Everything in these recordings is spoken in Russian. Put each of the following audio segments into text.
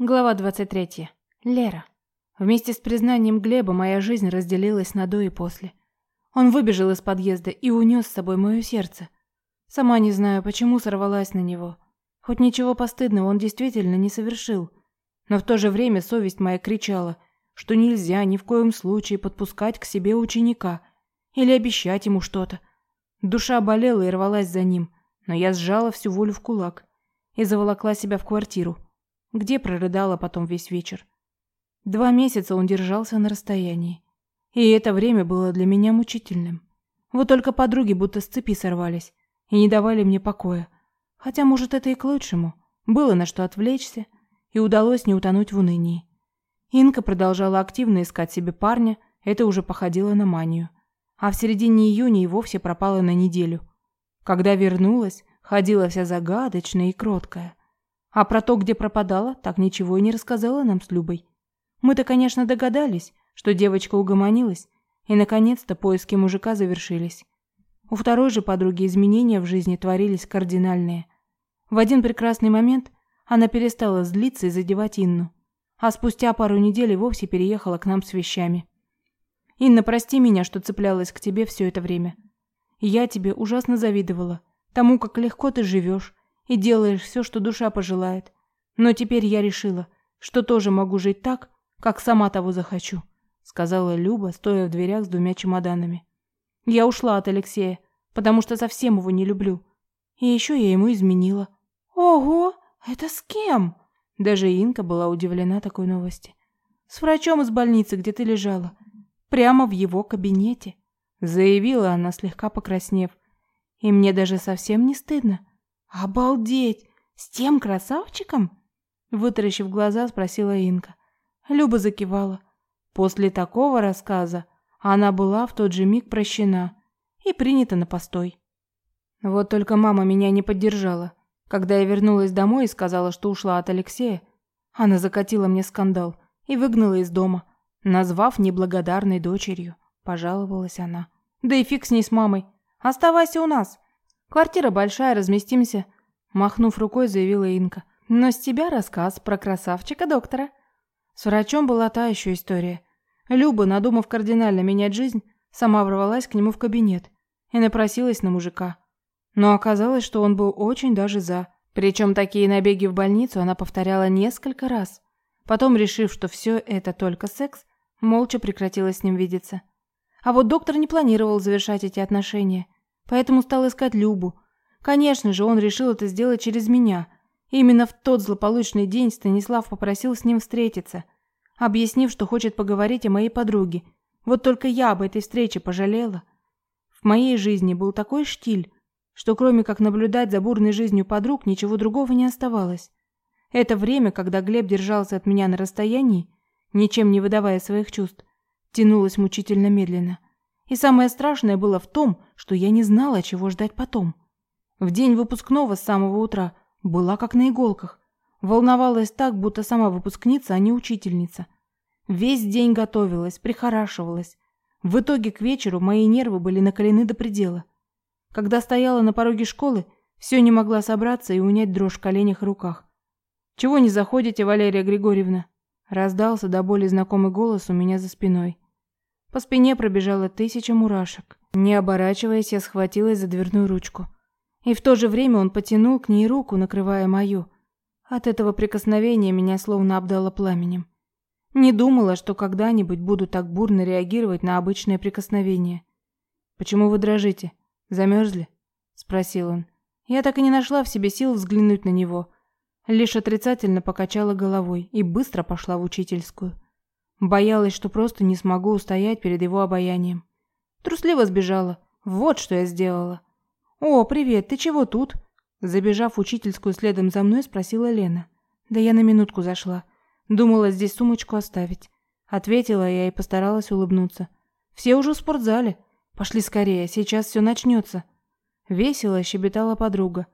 Глава 23. Лера. Вместе с признанием Глеба моя жизнь разделилась на до и после. Он выбежал из подъезда и унес с собой мое сердце. Сама не знаю, почему сорвалась на него. Хоть ничего постыдного он действительно не совершил. Но в то же время совесть моя кричала, что нельзя ни в коем случае подпускать к себе ученика или обещать ему что-то. Душа болела и рвалась за ним, но я сжала всю волю в кулак и заволокла себя в квартиру где прорыдала потом весь вечер. Два месяца он держался на расстоянии. И это время было для меня мучительным. Вот только подруги будто с цепи сорвались и не давали мне покоя. Хотя, может, это и к лучшему. Было на что отвлечься, и удалось не утонуть в унынии. Инка продолжала активно искать себе парня, это уже походило на манию. А в середине июня и вовсе пропала на неделю. Когда вернулась, ходила вся загадочная и кроткая. А про то, где пропадала, так ничего и не рассказала нам с Любой. Мы-то, конечно, догадались, что девочка угомонилась, и, наконец-то, поиски мужика завершились. У второй же подруги изменения в жизни творились кардинальные. В один прекрасный момент она перестала злиться и задевать Инну, а спустя пару недель и вовсе переехала к нам с вещами. «Инна, прости меня, что цеплялась к тебе все это время. Я тебе ужасно завидовала, тому, как легко ты живешь, и делаешь все, что душа пожелает. Но теперь я решила, что тоже могу жить так, как сама того захочу, сказала Люба, стоя в дверях с двумя чемоданами. Я ушла от Алексея, потому что совсем его не люблю. И еще я ему изменила. Ого, это с кем? Даже Инка была удивлена такой новости. С врачом из больницы, где ты лежала, прямо в его кабинете, заявила она, слегка покраснев. И мне даже совсем не стыдно. Обалдеть! С тем красавчиком? Вытаращив глаза, спросила Инка. Люба закивала. После такого рассказа она была в тот же миг прощена и принята на постой. Вот только мама меня не поддержала. Когда я вернулась домой и сказала, что ушла от Алексея, она закатила мне скандал и выгнала из дома, назвав неблагодарной дочерью, пожаловалась она. Да и фиг с ней с мамой. Оставайся у нас. Квартира большая, разместимся, махнув рукой, заявила Инка. Но с тебя рассказ про красавчика доктора. С врачом была та еще история. Люба, надумав кардинально менять жизнь, сама ворвалась к нему в кабинет и напросилась на мужика. Но оказалось, что он был очень даже за. Причем такие набеги в больницу она повторяла несколько раз. Потом, решив, что все это только секс, молча прекратила с ним видеться. А вот доктор не планировал завершать эти отношения – Поэтому стал искать Любу. Конечно же, он решил это сделать через меня. Именно в тот злополучный день Станислав попросил с ним встретиться, объяснив, что хочет поговорить о моей подруге. Вот только я об этой встрече пожалела. В моей жизни был такой штиль, что кроме как наблюдать за бурной жизнью подруг, ничего другого не оставалось. Это время, когда Глеб держался от меня на расстоянии, ничем не выдавая своих чувств, тянулось мучительно медленно. И самое страшное было в том, что я не знала, чего ждать потом. В день выпускного с самого утра была как на иголках. Волновалась так, будто сама выпускница, а не учительница. Весь день готовилась, прихорашивалась. В итоге к вечеру мои нервы были накалены до предела. Когда стояла на пороге школы, все не могла собраться и унять дрожь в коленях и руках. «Чего не заходите, Валерия Григорьевна?» Раздался до боли знакомый голос у меня за спиной. По спине пробежала тысяча мурашек. Не оборачиваясь, я схватилась за дверную ручку. И в то же время он потянул к ней руку, накрывая мою. От этого прикосновения меня словно обдало пламенем. Не думала, что когда-нибудь буду так бурно реагировать на обычное прикосновение. «Почему вы дрожите? Замерзли?» – спросил он. Я так и не нашла в себе сил взглянуть на него. Лишь отрицательно покачала головой и быстро пошла в учительскую. Боялась, что просто не смогу устоять перед его обаянием. Трусливо сбежала. Вот что я сделала. «О, привет, ты чего тут?» Забежав в учительскую следом за мной, спросила Лена. «Да я на минутку зашла. Думала здесь сумочку оставить». Ответила я и постаралась улыбнуться. «Все уже в спортзале. Пошли скорее, сейчас все начнется». Весело щебетала подруга.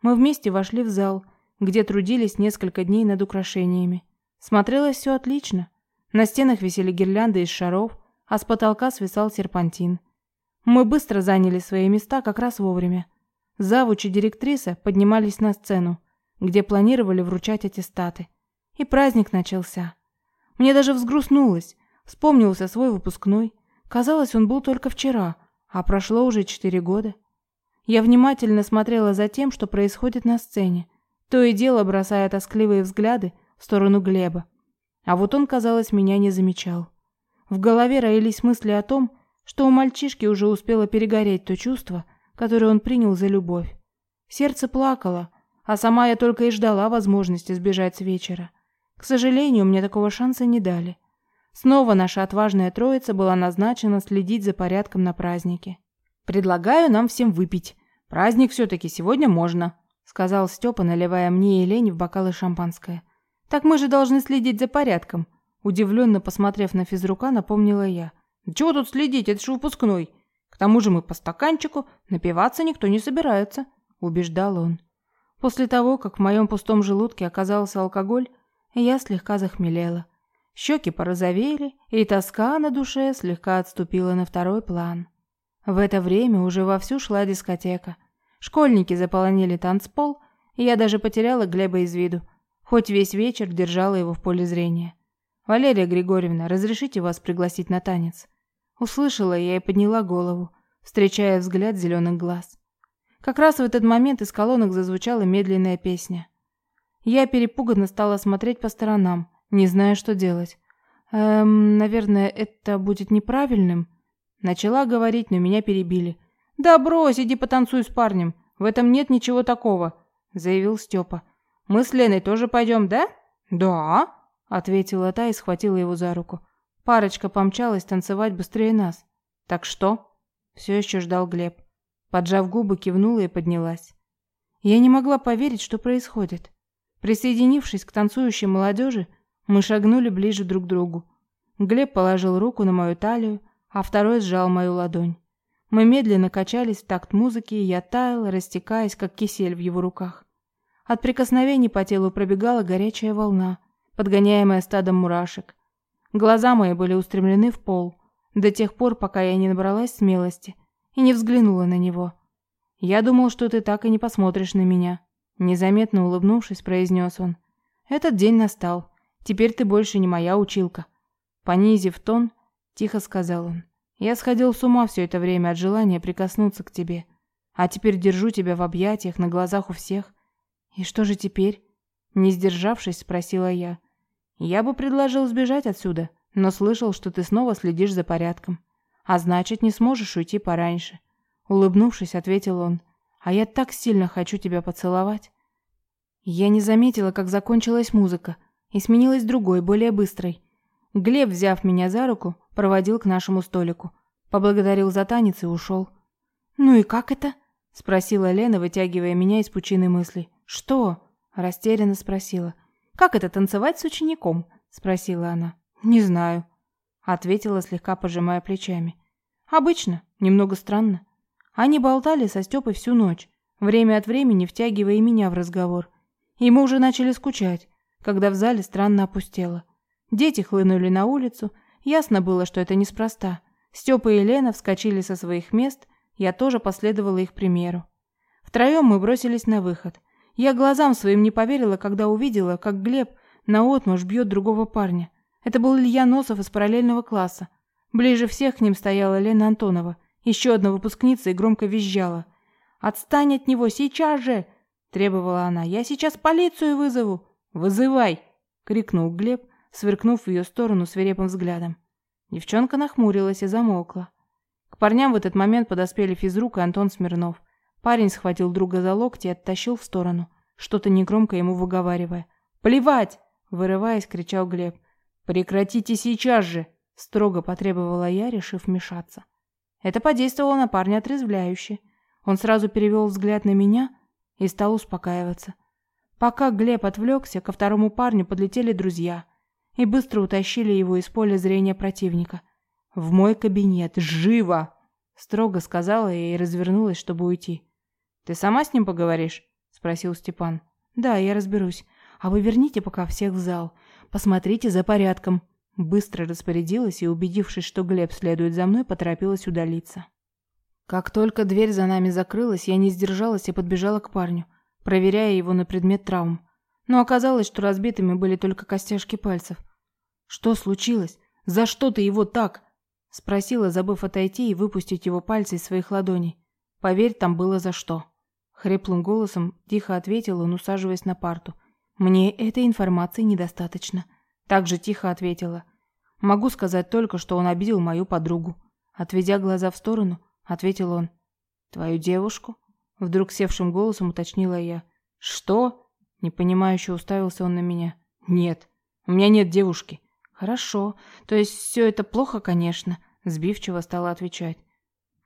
Мы вместе вошли в зал, где трудились несколько дней над украшениями. Смотрелось все отлично. На стенах висели гирлянды из шаров, а с потолка свисал серпантин. Мы быстро заняли свои места как раз вовремя. Завуч и директриса поднимались на сцену, где планировали вручать аттестаты. И праздник начался. Мне даже взгрустнулось. Вспомнился свой выпускной. Казалось, он был только вчера, а прошло уже четыре года. Я внимательно смотрела за тем, что происходит на сцене, то и дело бросая тоскливые взгляды в сторону Глеба. А вот он, казалось, меня не замечал. В голове роились мысли о том, что у мальчишки уже успело перегореть то чувство, которое он принял за любовь. Сердце плакало, а сама я только и ждала возможности сбежать с вечера. К сожалению, мне такого шанса не дали. Снова наша отважная троица была назначена следить за порядком на празднике. «Предлагаю нам всем выпить. Праздник все-таки сегодня можно», — сказал Степа, наливая мне и Лене в бокалы шампанское. «Так мы же должны следить за порядком», — удивленно посмотрев на физрука, напомнила я. «Чего тут следить? Это же выпускной. К тому же мы по стаканчику, напиваться никто не собирается», — убеждал он. После того, как в моем пустом желудке оказался алкоголь, я слегка захмелела. Щеки порозовели, и тоска на душе слегка отступила на второй план. В это время уже вовсю шла дискотека. Школьники заполонили танцпол, и я даже потеряла Глеба из виду, хоть весь вечер держала его в поле зрения. «Валерия Григорьевна, разрешите вас пригласить на танец?» Услышала я и подняла голову, встречая взгляд зеленых глаз. Как раз в этот момент из колонок зазвучала медленная песня. Я перепуганно стала смотреть по сторонам, не зная, что делать. Эм, наверное, это будет неправильным. Начала говорить, но меня перебили. Да брось, иди потанцуй с парнем. В этом нет ничего такого, заявил Степа. Мы с Леной тоже пойдем, да? Да, ответила та и схватила его за руку. Парочка помчалась танцевать быстрее нас. Так что? Все еще ждал Глеб. Поджав губы, кивнула и поднялась. Я не могла поверить, что происходит. Присоединившись к танцующей молодежи, мы шагнули ближе друг к другу. Глеб положил руку на мою талию, а второй сжал мою ладонь. Мы медленно качались в такт музыки, и я таял, растекаясь, как кисель в его руках. От прикосновений по телу пробегала горячая волна, подгоняемая стадом мурашек. Глаза мои были устремлены в пол, до тех пор, пока я не набралась смелости и не взглянула на него. «Я думал, что ты так и не посмотришь на меня», — незаметно улыбнувшись, произнес он. «Этот день настал. Теперь ты больше не моя училка. Понизив тон, тихо сказал он. Я сходил с ума все это время от желания прикоснуться к тебе. А теперь держу тебя в объятиях на глазах у всех. И что же теперь? Не сдержавшись, спросила я. Я бы предложил сбежать отсюда, но слышал, что ты снова следишь за порядком. А значит, не сможешь уйти пораньше. Улыбнувшись, ответил он. А я так сильно хочу тебя поцеловать. Я не заметила, как закончилась музыка и сменилась другой, более быстрой. Глеб, взяв меня за руку, проводил к нашему столику, поблагодарил за танец и ушел. «Ну и как это?» – спросила Лена, вытягивая меня из пучины мыслей. «Что?» – растерянно спросила. «Как это танцевать с учеником?» – спросила она. «Не знаю», – ответила, слегка пожимая плечами. «Обычно, немного странно. Они болтали со Степой всю ночь, время от времени втягивая меня в разговор. И мы уже начали скучать когда в зале странно опустело. Дети хлынули на улицу, ясно было, что это неспроста. Степа и Лена вскочили со своих мест, я тоже последовала их примеру. Втроем мы бросились на выход. Я глазам своим не поверила, когда увидела, как Глеб наотмашь бьет другого парня. Это был Илья Носов из параллельного класса. Ближе всех к ним стояла Лена Антонова, еще одна выпускница, и громко визжала. «Отстань от него, сейчас же!» – требовала она. «Я сейчас полицию вызову!» «Вызывай!» — крикнул Глеб, сверкнув в ее сторону свирепым взглядом. Девчонка нахмурилась и замолкла. К парням в этот момент подоспели физрук и Антон Смирнов. Парень схватил друга за локти и оттащил в сторону, что-то негромко ему выговаривая. «Плевать!» — вырываясь, кричал Глеб. «Прекратите сейчас же!» — строго потребовала я, решив вмешаться. Это подействовало на парня отрезвляюще. Он сразу перевел взгляд на меня и стал успокаиваться. Пока Глеб отвлекся, ко второму парню подлетели друзья и быстро утащили его из поля зрения противника. «В мой кабинет! Живо!» — строго сказала я и развернулась, чтобы уйти. «Ты сама с ним поговоришь?» — спросил Степан. «Да, я разберусь. А вы верните пока всех в зал. Посмотрите за порядком». Быстро распорядилась и, убедившись, что Глеб следует за мной, поторопилась удалиться. Как только дверь за нами закрылась, я не сдержалась и подбежала к парню проверяя его на предмет травм. Но оказалось, что разбитыми были только костяшки пальцев. «Что случилось? За что ты его так?» Спросила, забыв отойти и выпустить его пальцы из своих ладоней. «Поверь, там было за что». Хриплым голосом тихо ответил он, усаживаясь на парту. «Мне этой информации недостаточно». Так же тихо ответила. «Могу сказать только, что он обидел мою подругу». Отведя глаза в сторону, ответил он. «Твою девушку?» Вдруг севшим голосом уточнила я. «Что?» Непонимающе уставился он на меня. «Нет, у меня нет девушки». «Хорошо. То есть все это плохо, конечно», сбивчиво стала отвечать.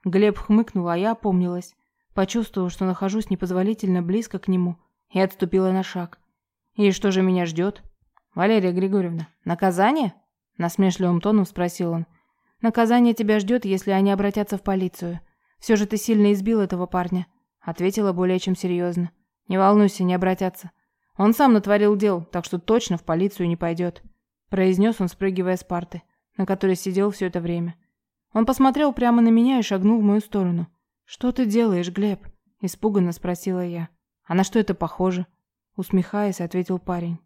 Глеб хмыкнул, а я опомнилась. Почувствовала, что нахожусь непозволительно близко к нему, и отступила на шаг. «И что же меня ждет?» «Валерия Григорьевна, наказание?» Насмешливым тоном спросил он. «Наказание тебя ждет, если они обратятся в полицию. Все же ты сильно избил этого парня», ответила более чем серьезно. «Не волнуйся, не обратятся. Он сам натворил дел, так что точно в полицию не пойдет», произнес он, спрыгивая с парты, на которой сидел все это время. Он посмотрел прямо на меня и шагнул в мою сторону. «Что ты делаешь, Глеб?» – испуганно спросила я. «А на что это похоже?» – усмехаясь, ответил парень.